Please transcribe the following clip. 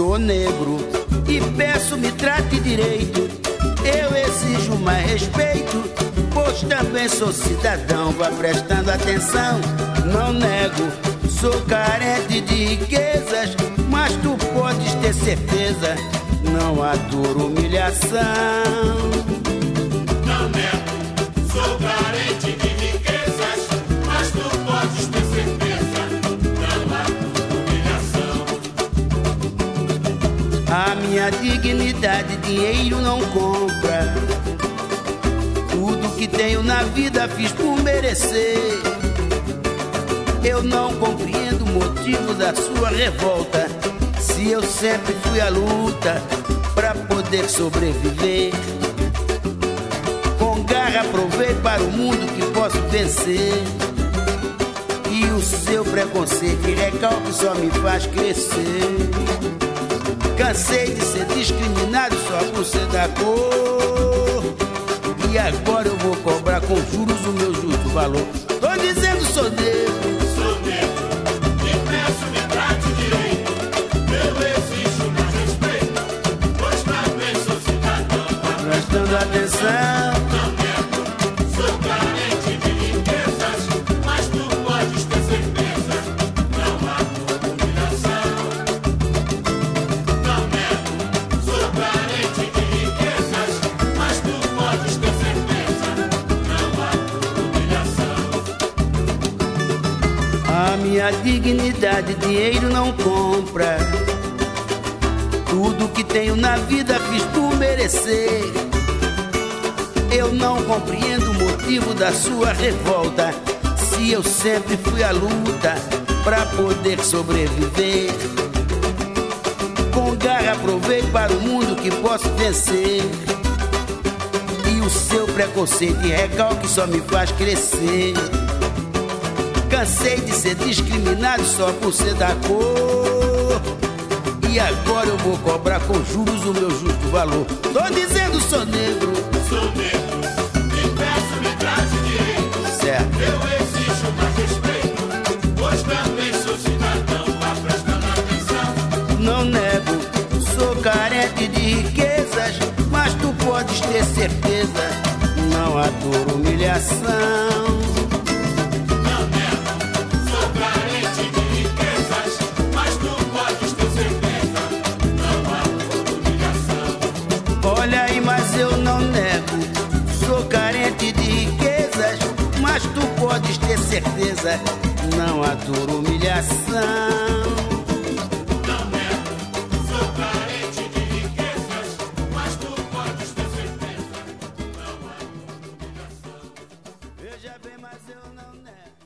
Sou negro e peço me trate direito. Eu exijo mais respeito, pois também sou cidadão. Vá prestando atenção, não nego. Sou carente de riquezas, mas tu podes ter certeza. Não adoro humilhação. A minha dignidade dinheiro não compra. Tudo que tenho na vida fiz por merecer. Eu não compreendo o motivo da sua revolta. Se eu sempre fui à luta para poder sobreviver. Com garra provei para o mundo que posso vencer. O seu preconceito e recalque só me faz crescer. Cansei de ser discriminado só por ser da cor. E agora eu vou cobrar com juros o meu justo valor. Tô dizendo sou negro. Sou negro e peço me trate direito. Eu exijo mais respeito, pois também sou cidadão. Prestando atenção. Minha dignidade dinheiro não compra. Tudo que tenho na vida fiz por merecer. Eu não compreendo o motivo da sua revolta. Se eu sempre fui à luta para poder sobreviver. Com garra provei para o mundo que posso vencer. E o seu preconceito e recalque só me faz crescer. Cansei de ser discriminado só por ser da cor. E agora eu vou cobrar com juros o meu justo valor. Tô dizendo sou negro, Sou negro e peço me trate direito. certo? Eu exijo mais respeito, pois também sou cidadão. Vá prestando atenção. Não nego, sou carente de riquezas, mas tu podes ter certeza. Não adoro humilhação. Mas eu não nego. Sou carente de riquezas, mas tu podes ter certeza. Não adoro há humilhação. Veja bem, mas eu não nego.